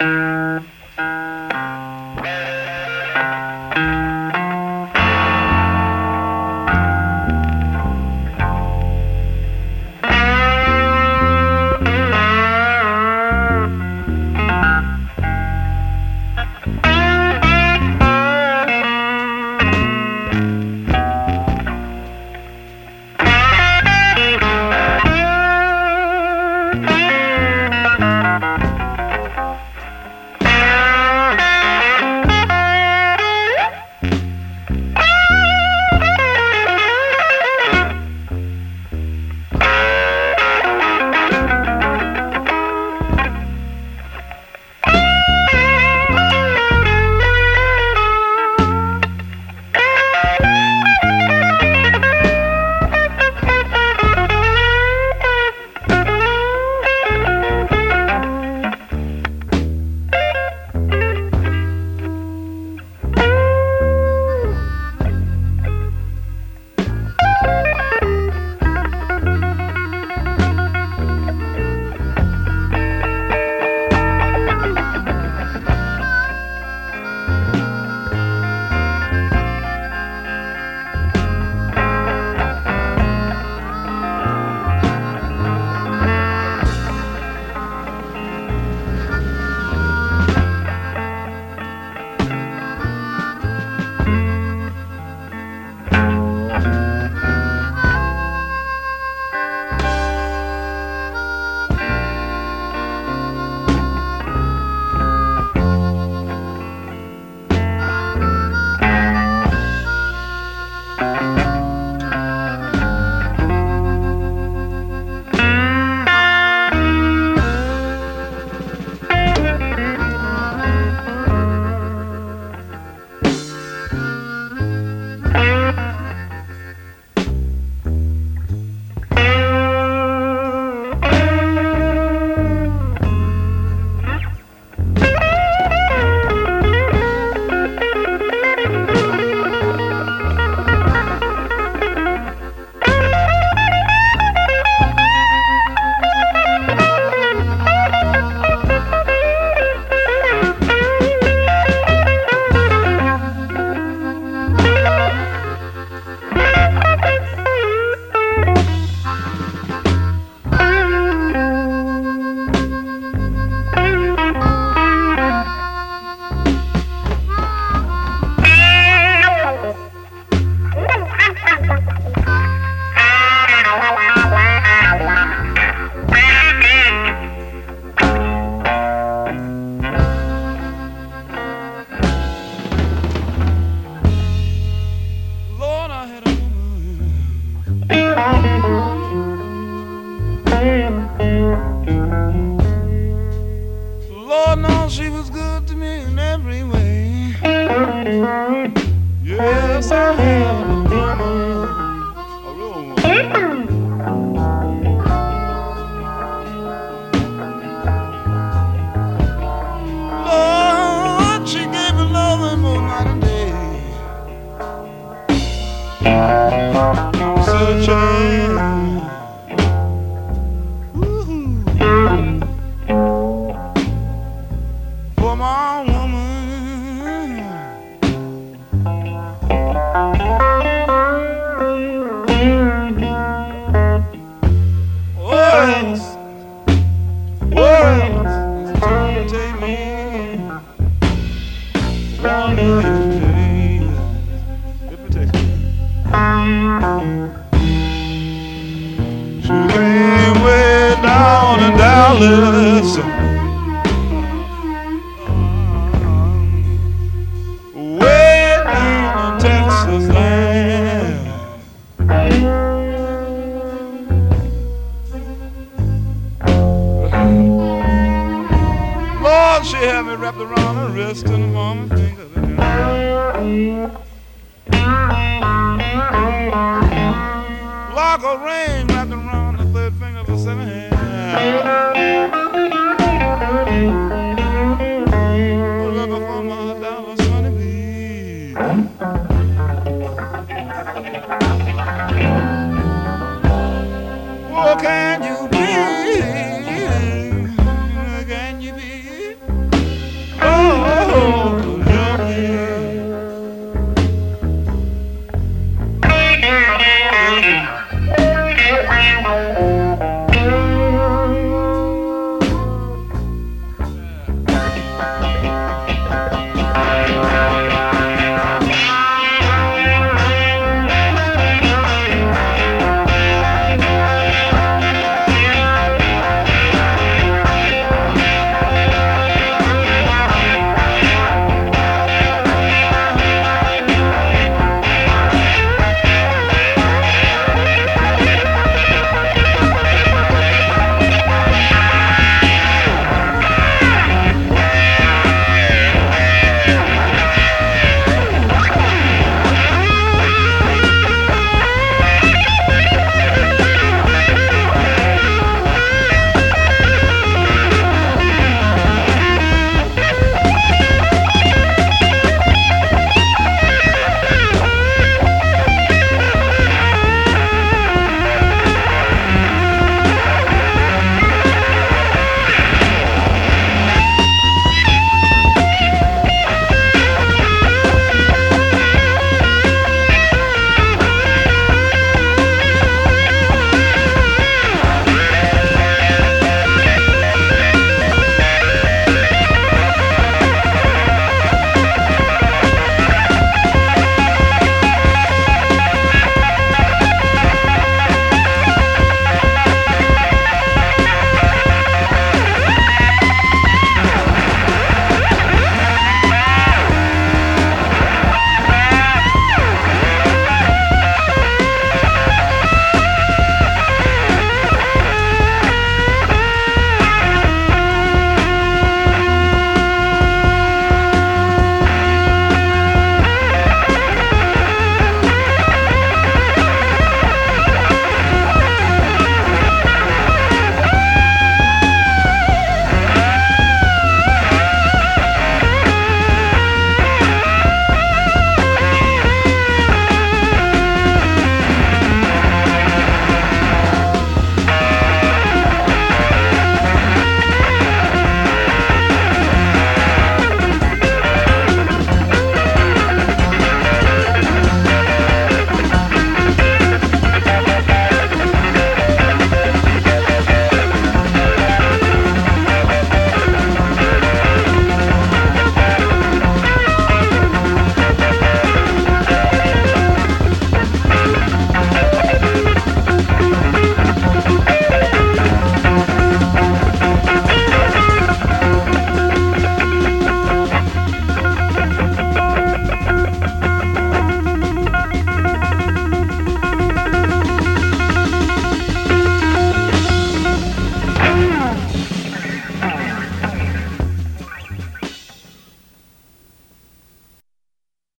Uh... Way down Texas land. Lord, she had me wrapped around her wrist and a woman finger. Rain